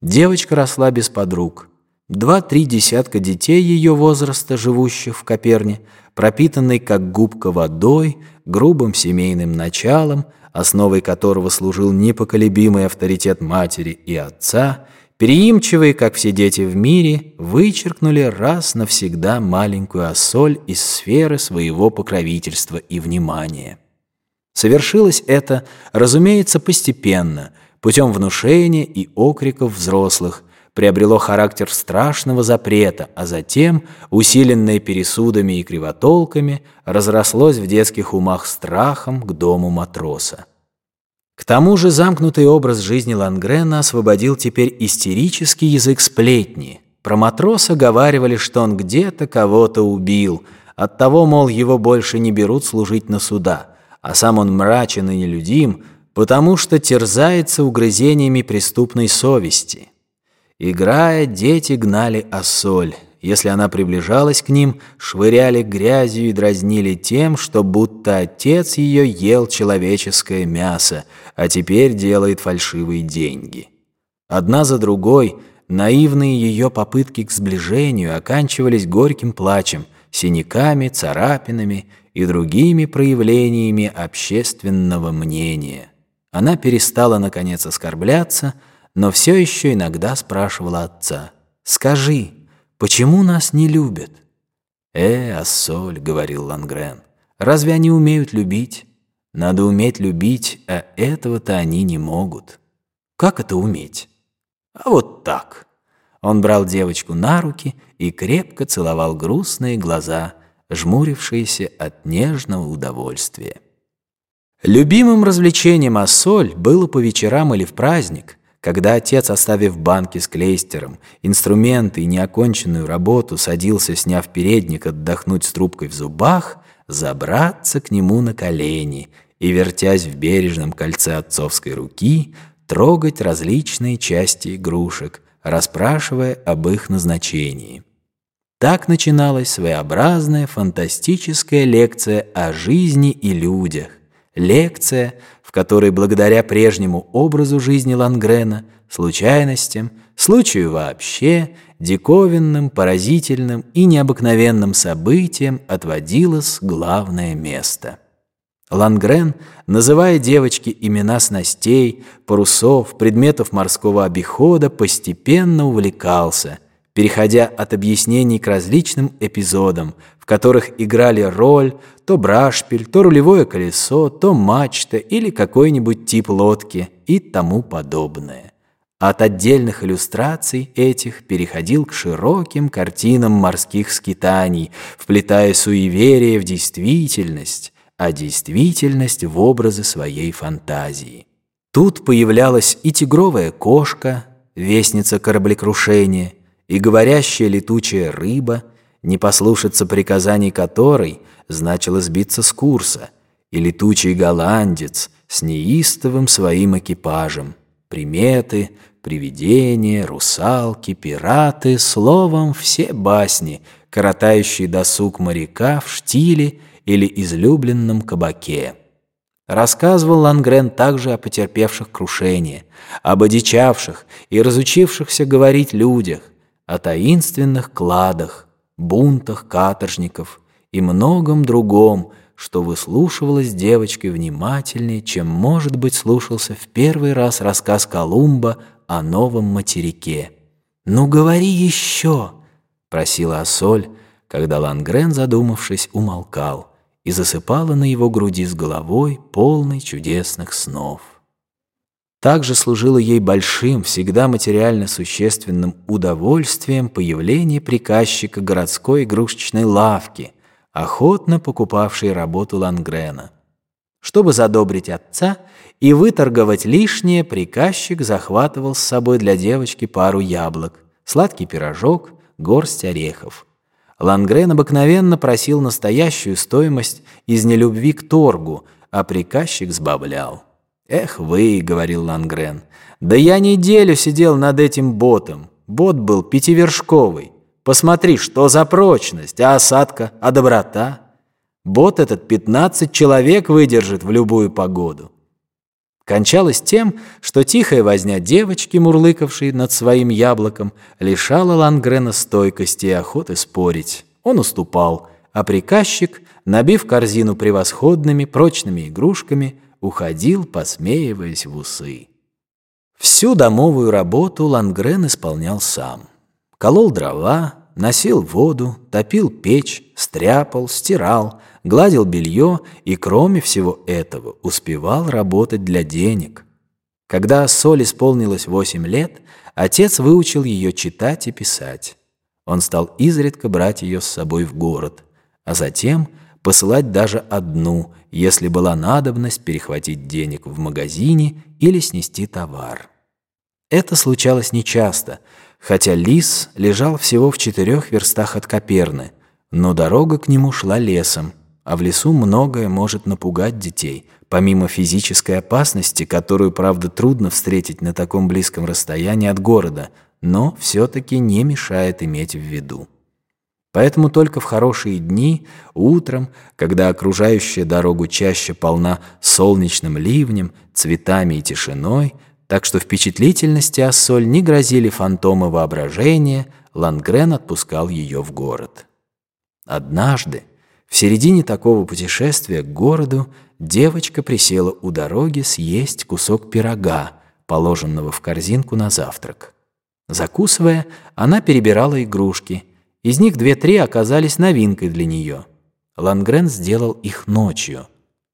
Девочка росла без подруг. Два-три десятка детей ее возраста, живущих в Коперне, пропитанной как губка водой, грубым семейным началом, основой которого служил непоколебимый авторитет матери и отца, переимчивые, как все дети в мире, вычеркнули раз навсегда маленькую осоль из сферы своего покровительства и внимания. Совершилось это, разумеется, постепенно, путем внушения и окриков взрослых, приобрело характер страшного запрета, а затем, усиленное пересудами и кривотолками, разрослось в детских умах страхом к дому матроса. К тому же замкнутый образ жизни Лангрена освободил теперь истерический язык сплетни. Про матроса говаривали, что он где-то кого-то убил, оттого, мол, его больше не берут служить на суда – а сам он мрачен и нелюдим, потому что терзается угрызениями преступной совести. Играя, дети гнали осоль. Если она приближалась к ним, швыряли грязью и дразнили тем, что будто отец ее ел человеческое мясо, а теперь делает фальшивые деньги. Одна за другой наивные ее попытки к сближению оканчивались горьким плачем, синяками, царапинами и другими проявлениями общественного мнения. Она перестала, наконец, оскорбляться, но все еще иногда спрашивала отца, «Скажи, почему нас не любят?» «Э, Ассоль», — говорил Лангрен, «разве они умеют любить? Надо уметь любить, а этого-то они не могут». «Как это уметь?» «А вот так». Он брал девочку на руки и крепко целовал грустные глаза, жмурившиеся от нежного удовольствия. Любимым развлечением Ассоль было по вечерам или в праздник, когда отец, оставив банки с клейстером, инструменты и неоконченную работу, садился, сняв передник, отдохнуть с трубкой в зубах, забраться к нему на колени и, вертясь в бережном кольце отцовской руки, трогать различные части игрушек, расспрашивая об их назначении. Так начиналась своеобразная фантастическая лекция о жизни и людях. Лекция, в которой благодаря прежнему образу жизни Лангрена, случайностям, случаю вообще, диковинным, поразительным и необыкновенным событиям отводилось главное место. Лангрен, называя девочке имена снастей, парусов, предметов морского обихода, постепенно увлекался – переходя от объяснений к различным эпизодам, в которых играли роль то брашпиль, то рулевое колесо, то мачта или какой-нибудь тип лодки и тому подобное. От отдельных иллюстраций этих переходил к широким картинам морских скитаний, вплетая суеверие в действительность, а действительность в образы своей фантазии. Тут появлялась и тигровая кошка, вестница кораблекрушения, и говорящая летучая рыба, не послушаться приказаний которой значило сбиться с курса, и летучий голландец с неистовым своим экипажем, приметы, привидения, русалки, пираты, словом, все басни, коротающие досуг моряка в штиле или излюбленном кабаке. Рассказывал Лангрен также о потерпевших крушение, об одичавших и разучившихся говорить людях, о таинственных кладах, бунтах каторжников и многом другом, что выслушивалось девочкой внимательнее, чем, может быть, слушался в первый раз рассказ Колумба о новом материке. «Ну, говори еще!» — просила Ассоль, когда Лангрен, задумавшись, умолкал и засыпала на его груди с головой, полной чудесных снов также служило ей большим, всегда материально существенным удовольствием появление приказчика городской игрушечной лавки, охотно покупавшей работу Лангрена. Чтобы задобрить отца и выторговать лишнее, приказчик захватывал с собой для девочки пару яблок, сладкий пирожок, горсть орехов. Лангрен обыкновенно просил настоящую стоимость из нелюбви к торгу, а приказчик сбавлял. «Эх вы», — говорил Лангрен, — «да я неделю сидел над этим ботом. Бот был пятивершковый. Посмотри, что за прочность, а осадка, а доброта. Бот этот пятнадцать человек выдержит в любую погоду». кончалось тем, что тихая возня девочки, мурлыкавшей над своим яблоком, лишала Лангрена стойкости и охоты спорить. Он уступал, а приказчик, набив корзину превосходными прочными игрушками, уходил, посмеиваясь в усы. Всю домовую работу Лангрен исполнял сам. Колол дрова, носил воду, топил печь, стряпал, стирал, гладил белье и, кроме всего этого, успевал работать для денег. Когда Соль исполнилось восемь лет, отец выучил ее читать и писать. Он стал изредка брать ее с собой в город, а затем посылать даже одну, если была надобность перехватить денег в магазине или снести товар. Это случалось нечасто, хотя лис лежал всего в четырех верстах от Коперны, но дорога к нему шла лесом, а в лесу многое может напугать детей, помимо физической опасности, которую, правда, трудно встретить на таком близком расстоянии от города, но все-таки не мешает иметь в виду. Поэтому только в хорошие дни, утром, когда окружающая дорогу чаще полна солнечным ливнем, цветами и тишиной, так что впечатлительности Ассоль не грозили фантомы воображения, Лангрен отпускал ее в город. Однажды, в середине такого путешествия к городу девочка присела у дороги съесть кусок пирога, положенного в корзинку на завтрак. Закусывая, она перебирала игрушки. Из них две-три оказались новинкой для нее. Лангрен сделал их ночью.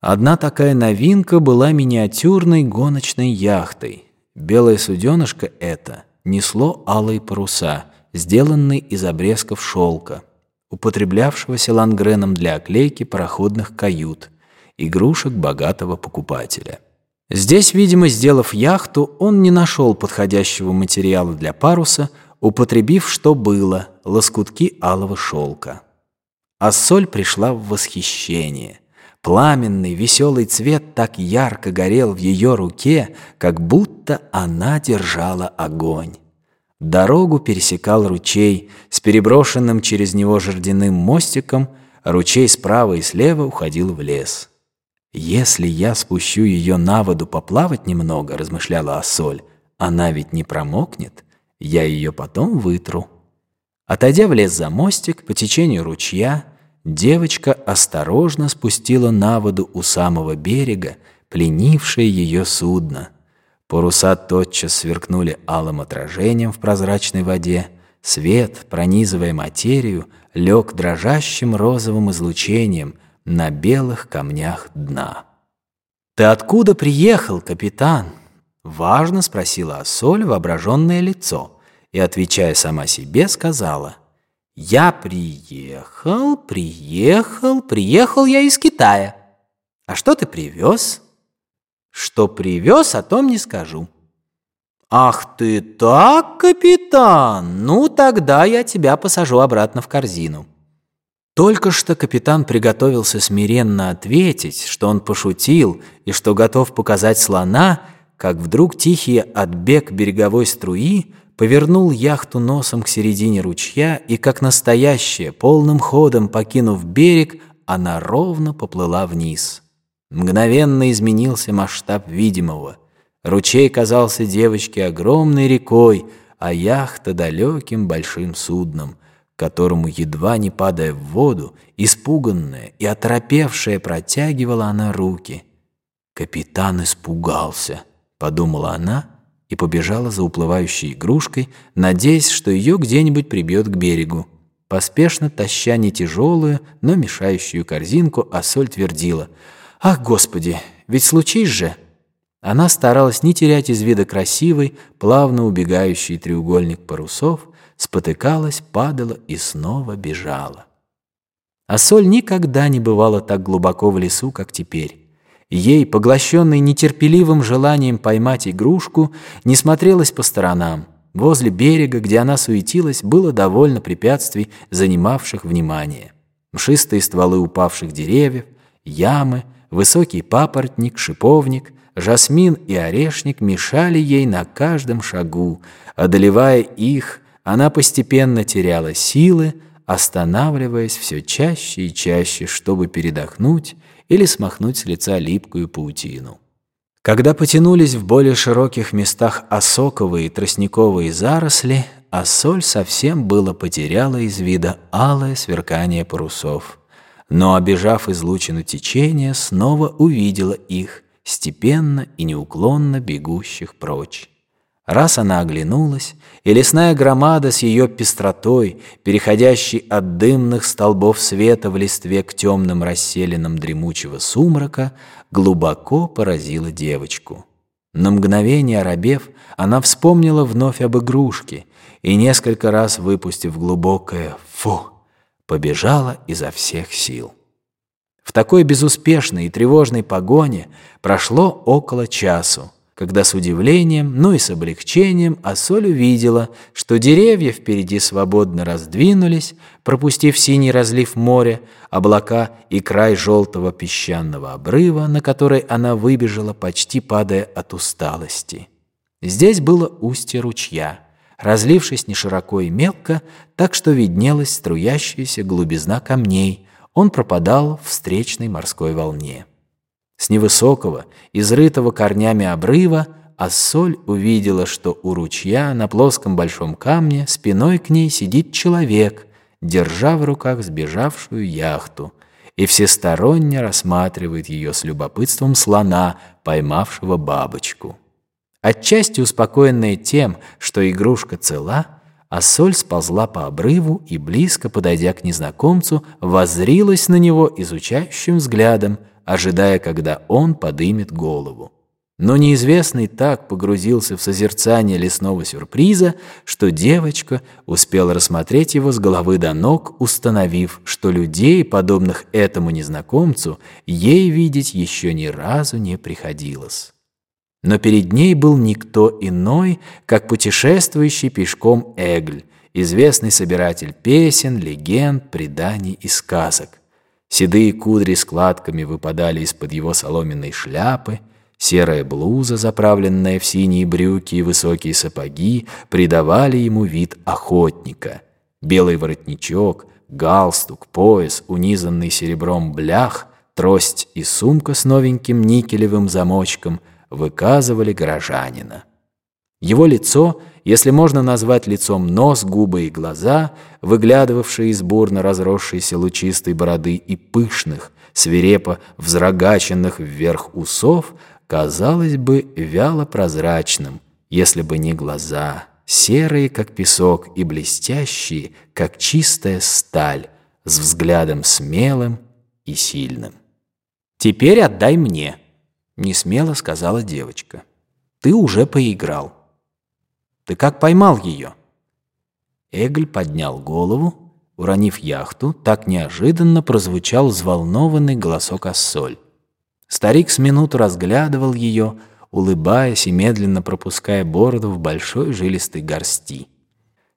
Одна такая новинка была миниатюрной гоночной яхтой. Белое суденышко это несло алые паруса, сделанные из обрезков шелка употреблявшегося Лангреном для оклейки пароходных кают, игрушек богатого покупателя. Здесь, видимо, сделав яхту, он не нашел подходящего материала для паруса, употребив, что было, лоскутки алого шелка. А соль пришла в восхищение. Пламенный, веселый цвет так ярко горел в ее руке, как будто она держала огонь. Дорогу пересекал ручей с переброшенным через него жердяным мостиком, ручей справа и слева уходил в лес. «Если я спущу ее на воду поплавать немного», — размышляла Ассоль, — «она ведь не промокнет, я ее потом вытру». Отойдя в лес за мостик по течению ручья, девочка осторожно спустила на воду у самого берега пленившее ее судно — Паруса тотчас сверкнули алым отражением в прозрачной воде. Свет, пронизывая материю, лег дрожащим розовым излучением на белых камнях дна. «Ты откуда приехал, капитан?» Важно спросила Ассоль воображенное лицо и, отвечая сама себе, сказала «Я приехал, приехал, приехал я из Китая. А что ты привез?» Что привез, о том не скажу. Ах ты так, капитан! Ну, тогда я тебя посажу обратно в корзину. Только что капитан приготовился смиренно ответить, что он пошутил и что готов показать слона, как вдруг тихий отбег береговой струи повернул яхту носом к середине ручья и, как настоящая, полным ходом покинув берег, она ровно поплыла вниз. Мгновенно изменился масштаб видимого. Ручей казался девочке огромной рекой, а яхта далеким большим судном, которому, едва не падая в воду, испуганная и оторопевшая протягивала она руки. «Капитан испугался», — подумала она и побежала за уплывающей игрушкой, надеясь, что ее где-нибудь прибьет к берегу. Поспешно таща не тяжелую, но мешающую корзинку, а соль твердила — Ах, Господи, ведь случись же! Она старалась не терять из вида красивый, плавно убегающий треугольник парусов, спотыкалась, падала и снова бежала. А никогда не бывала так глубоко в лесу, как теперь. Ей, поглощенной нетерпеливым желанием поймать игрушку, не смотрелась по сторонам. Возле берега, где она суетилась, было довольно препятствий, занимавших внимание. Мшистые стволы упавших деревьев, ямы — Высокий папоротник, шиповник, жасмин и орешник мешали ей на каждом шагу. Одолевая их, она постепенно теряла силы, останавливаясь все чаще и чаще, чтобы передохнуть или смахнуть с лица липкую паутину. Когда потянулись в более широких местах осоковые и тростниковые заросли, а соль совсем было потеряла из вида алое сверкание парусов. Но, обежав излучину течения, снова увидела их, степенно и неуклонно бегущих прочь. Раз она оглянулась, и лесная громада с ее пестротой, переходящей от дымных столбов света в листве к темным расселенным дремучего сумрака, глубоко поразила девочку. На мгновение оробев, она вспомнила вновь об игрушке и, несколько раз выпустив глубокое «фу», побежала изо всех сил. В такой безуспешной и тревожной погоне прошло около часу, когда с удивлением, но и с облегчением Ассоль увидела, что деревья впереди свободно раздвинулись, пропустив синий разлив моря, облака и край желтого песчаного обрыва, на который она выбежала, почти падая от усталости. Здесь было устье ручья, разлившись не широко и мелко, так что виднелась струящаяся глубизна камней, он пропадал в встречной морской волне. С невысокого, изрытого корнями обрыва, Ассоль увидела, что у ручья на плоском большом камне спиной к ней сидит человек, держа в руках сбежавшую яхту, и всесторонне рассматривает ее с любопытством слона, поймавшего бабочку. Отчасти успокоенная тем, что игрушка цела, Ассоль сползла по обрыву и, близко подойдя к незнакомцу, воззрилась на него изучающим взглядом – ожидая, когда он подымет голову. Но неизвестный так погрузился в созерцание лесного сюрприза, что девочка успела рассмотреть его с головы до ног, установив, что людей, подобных этому незнакомцу, ей видеть еще ни разу не приходилось. Но перед ней был никто иной, как путешествующий пешком Эгль, известный собиратель песен, легенд, преданий и сказок. Седые кудри складками выпадали из-под его соломенной шляпы, серая блуза, заправленная в синие брюки и высокие сапоги, придавали ему вид охотника. Белый воротничок, галстук, пояс, унизанный серебром блях, трость и сумка с новеньким никелевым замочком выказывали горожанина. Его лицо, если можно назвать лицом нос, губы и глаза, выглядывавшие из бурно разросшейся лучистой бороды и пышных, свирепо взрогаченных вверх усов, казалось бы вяло прозрачным, если бы не глаза, серые, как песок, и блестящие, как чистая сталь, с взглядом смелым и сильным. «Теперь отдай мне», — несмело сказала девочка. «Ты уже поиграл». Ты как поймал ее?» Эгль поднял голову, уронив яхту, так неожиданно прозвучал взволнованный голосок Ассоль. Старик с минуту разглядывал ее, улыбаясь и медленно пропуская бороду в большой жилистой горсти.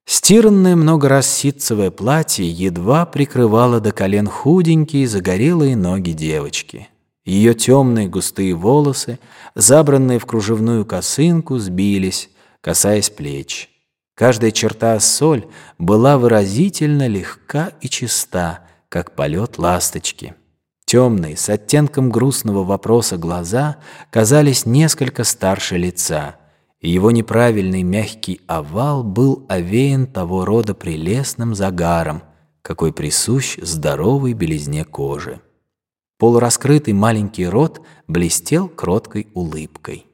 Стиранное много раз ситцевое платье едва прикрывало до колен худенькие загорелые ноги девочки. Ее темные густые волосы, забранные в кружевную косынку, сбились, касаясь плеч. Каждая черта соль была выразительно легка и чиста, как полет ласточки. Темные, с оттенком грустного вопроса глаза казались несколько старше лица, и его неправильный мягкий овал был овеян того рода прелестным загаром, какой присущ здоровой белизне кожи. Полураскрытый маленький рот блестел кроткой улыбкой.